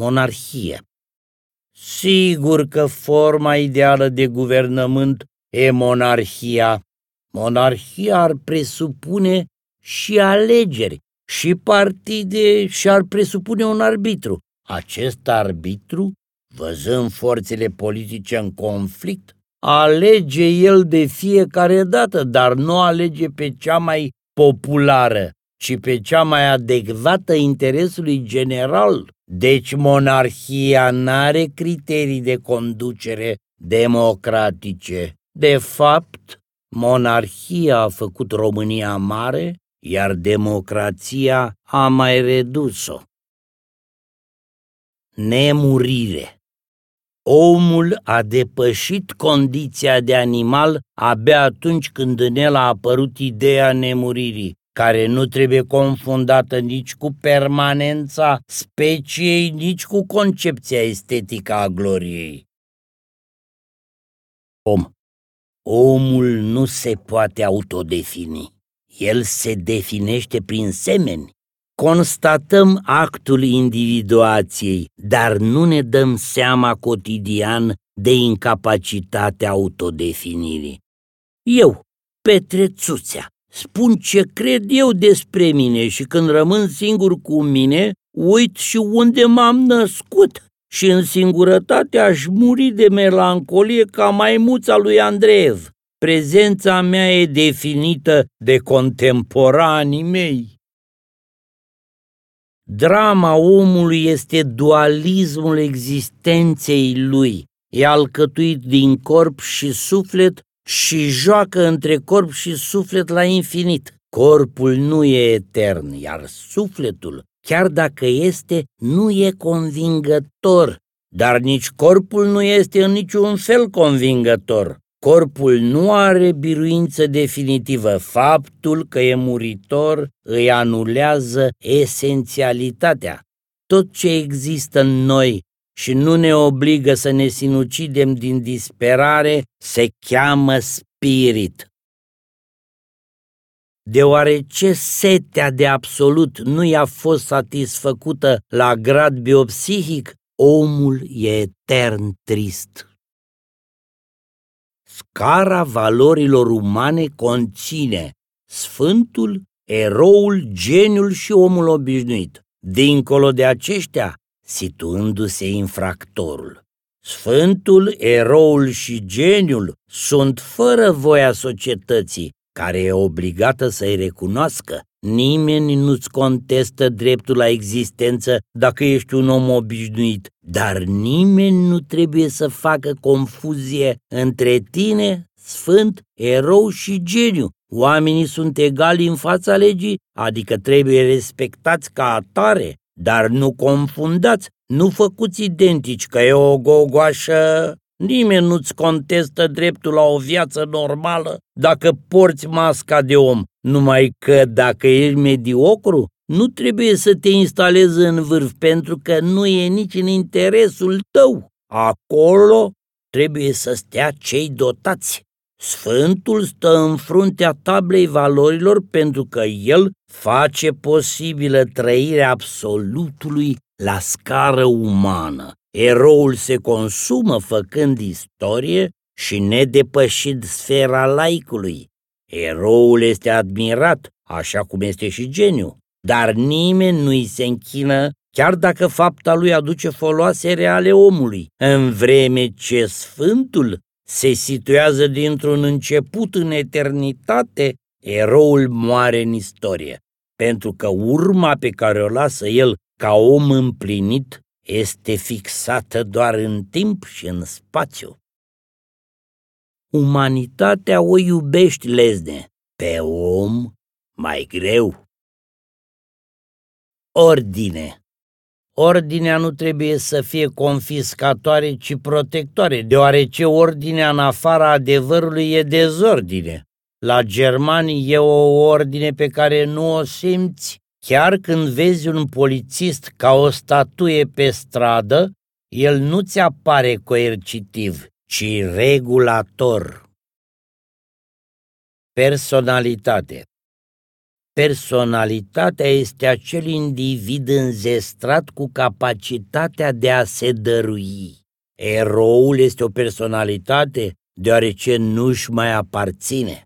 monarhie. Sigur că forma ideală de guvernământ e monarhia. Monarhia ar presupune și alegeri, și partide și ar presupune un arbitru. Acest arbitru, văzând forțele politice în conflict, alege el de fiecare dată, dar nu alege pe cea mai populară, ci pe cea mai adecvată interesului general. Deci monarhia n-are criterii de conducere democratice. De fapt, monarhia a făcut România mare, iar democrația a mai redus-o. Nemurire Omul a depășit condiția de animal abia atunci când în el a apărut ideea nemuririi, care nu trebuie confundată nici cu permanența speciei, nici cu concepția estetică a gloriei. Om. Omul nu se poate autodefini. El se definește prin semeni. Constatăm actul individuației, dar nu ne dăm seama cotidian de incapacitatea autodefinirii. Eu, Petre Țuțea, spun ce cred eu despre mine și când rămân singur cu mine, uit și unde m-am născut și în singurătate aș muri de melancolie ca maimuța lui Andreev. Prezența mea e definită de contemporanii mei. Drama omului este dualismul existenței lui. E alcătuit din corp și suflet și joacă între corp și suflet la infinit. Corpul nu e etern, iar sufletul, chiar dacă este, nu e convingător, dar nici corpul nu este în niciun fel convingător. Corpul nu are biruință definitivă. Faptul că e muritor îi anulează esențialitatea. Tot ce există în noi și nu ne obligă să ne sinucidem din disperare se cheamă spirit. Deoarece setea de absolut nu i-a fost satisfăcută la grad biopsihic, omul e etern trist. Scara valorilor umane conține sfântul, eroul, geniul și omul obișnuit. Dincolo de aceștia, situându-se infractorul. Sfântul, eroul și geniul sunt fără voia societății, care e obligată să-i recunoască. Nimeni nu-ți contestă dreptul la existență dacă ești un om obișnuit, dar nimeni nu trebuie să facă confuzie între tine, sfânt, erou și geniu. Oamenii sunt egali în fața legii, adică trebuie respectați ca atare, dar nu confundați, nu făcuți identici că e o gogoașă Nimeni nu-ți contestă dreptul la o viață normală dacă porți masca de om, numai că dacă ești mediocru, nu trebuie să te instalezi în vârf pentru că nu e nici în interesul tău. Acolo trebuie să stea cei dotați. Sfântul stă în fruntea tablei valorilor pentru că el face posibilă trăirea absolutului la scară umană Eroul se consumă făcând istorie și nedepășit sfera laicului. Eroul este admirat, așa cum este și geniu, dar nimeni nu-i se închină chiar dacă fapta lui aduce foloase reale omului, în vreme ce Sfântul se situează dintr-un început în eternitate, eroul moare în istorie, pentru că urma pe care o lasă el ca om împlinit este fixată doar în timp și în spațiu. Umanitatea o iubești lezne, pe om mai greu. Ordine Ordinea nu trebuie să fie confiscatoare, ci protectoare, deoarece ordinea în afara adevărului e dezordine. La germani e o ordine pe care nu o simți Chiar când vezi un polițist ca o statuie pe stradă, el nu ți apare coercitiv, ci regulator. Personalitate Personalitatea este acel individ înzestrat cu capacitatea de a se dărui. Eroul este o personalitate deoarece nu-și mai aparține.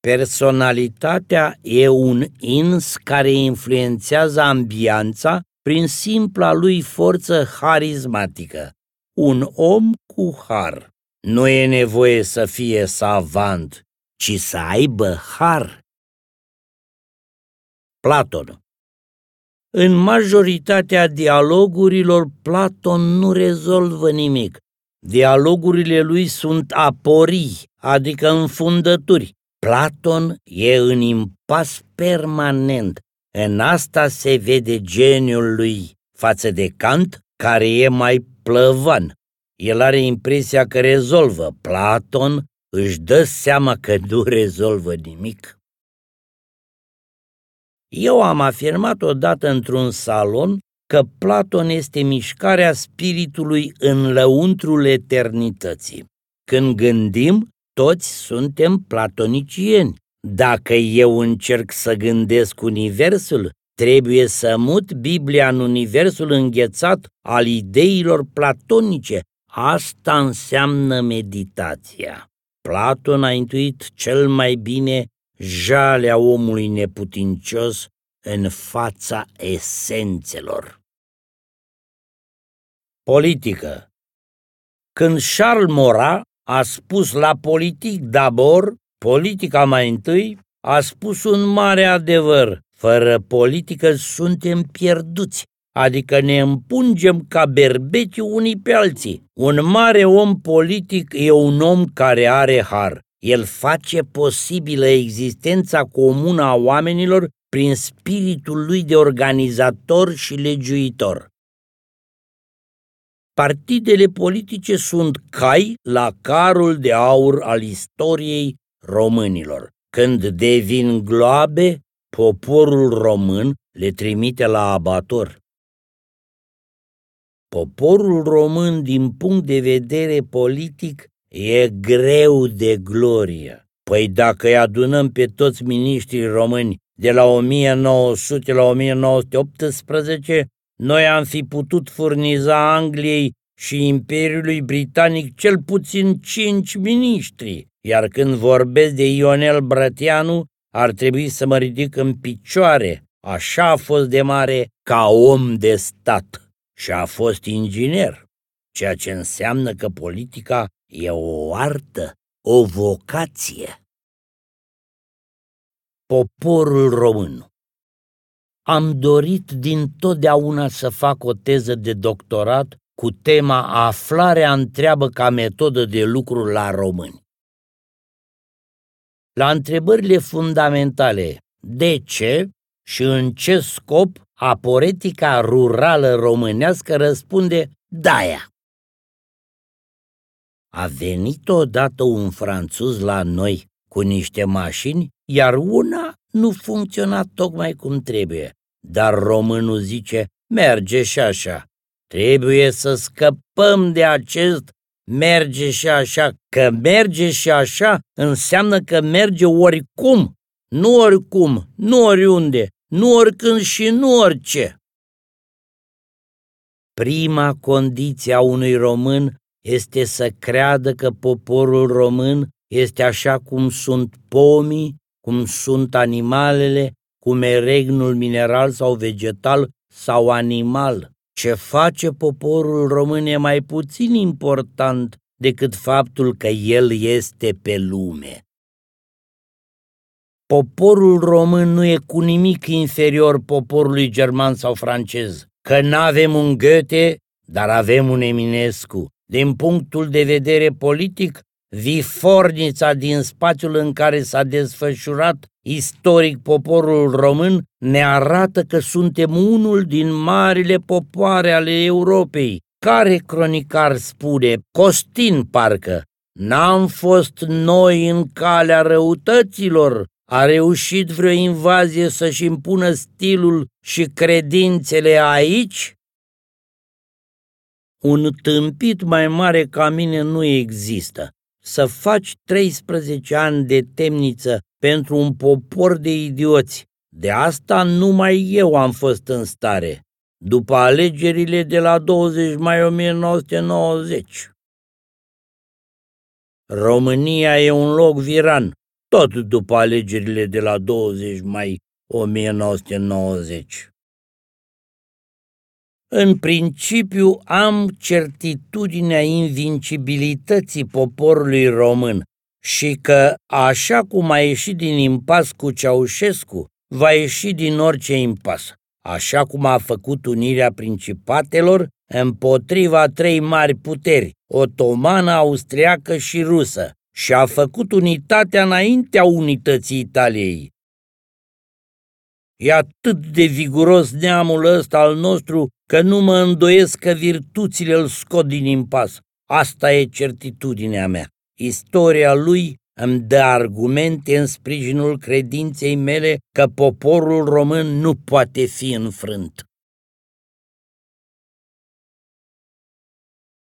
Personalitatea e un ins care influențează ambianța prin simpla lui forță harismatică. Un om cu har. Nu e nevoie să fie savant, ci să aibă har. Platon În majoritatea dialogurilor, Platon nu rezolvă nimic. Dialogurile lui sunt aporii, adică înfundături. Platon e în impas permanent. În asta se vede geniul lui față de Kant, care e mai plăvan. El are impresia că rezolvă. Platon își dă seama că nu rezolvă nimic. Eu am afirmat odată într-un salon că Platon este mișcarea spiritului în lăuntrul eternității. Când gândim, toți suntem platonicieni. Dacă eu încerc să gândesc universul, trebuie să mut Biblia în universul înghețat al ideilor platonice. Asta înseamnă meditația. Platon a intuit cel mai bine jalea omului neputincios în fața esențelor. Politică Când Charles Maurras a spus la politic dabor, politica mai întâi, a spus un mare adevăr. Fără politică suntem pierduți, adică ne împungem ca berbeci unii pe alții. Un mare om politic e un om care are har. El face posibilă existența comună a oamenilor prin spiritul lui de organizator și legiuitor. Partidele politice sunt cai la carul de aur al istoriei românilor. Când devin gloabe, poporul român le trimite la abator. Poporul român, din punct de vedere politic, e greu de glorie. Păi dacă îi adunăm pe toți miniștrii români de la 1900 la 1918, noi am fi putut furniza Angliei și Imperiului Britanic cel puțin cinci miniștri, iar când vorbesc de Ionel Brătianu, ar trebui să mă ridic în picioare. Așa a fost de mare ca om de stat și a fost inginer, ceea ce înseamnă că politica e o artă, o vocație. Poporul român Am dorit din totdeauna să fac o teză de doctorat cu tema Aflarea întreabă ca metodă de lucru la români. La întrebările fundamentale de ce și în ce scop aporetica rurală românească răspunde Daia. A venit odată un franțuz la noi cu niște mașini, iar una nu funcționa tocmai cum trebuie. Dar românul zice, merge și așa. Trebuie să scăpăm de acest merge și așa. Că merge și așa înseamnă că merge oricum, nu oricum, nu oriunde, nu oricând și nu orice. Prima condiție a unui român este să creadă că poporul român este așa cum sunt pomii, cum sunt animalele, cum e regnul mineral sau vegetal sau animal. Ce face poporul român e mai puțin important decât faptul că el este pe lume. Poporul român nu e cu nimic inferior poporului german sau francez, că n-avem un Goethe, dar avem un Eminescu. Din punctul de vedere politic, vifornița din spațiul în care s-a desfășurat istoric poporul român ne arată că suntem unul din marile popoare ale Europei. Care cronicar spune, Costin parcă, n-am fost noi în calea răutăților, a reușit vreo invazie să-și impună stilul și credințele aici? Un tâmpit mai mare ca mine nu există. Să faci 13 ani de temniță pentru un popor de idioți. De asta numai eu am fost în stare, după alegerile de la 20 mai 1990. România e un loc viran, tot după alegerile de la 20 mai 1990. În principiu am certitudinea invincibilității poporului român și că, așa cum a ieșit din impas cu Ceaușescu, va ieși din orice impas, așa cum a făcut unirea principatelor împotriva trei mari puteri, otomană, austriacă și rusă, și a făcut unitatea înaintea unității Italiei. E atât de viguros neamul ăsta al nostru că nu mă îndoiesc că virtuțile îl scot din impas. Asta e certitudinea mea. Istoria lui îmi dă argumente în sprijinul credinței mele că poporul român nu poate fi înfrânt.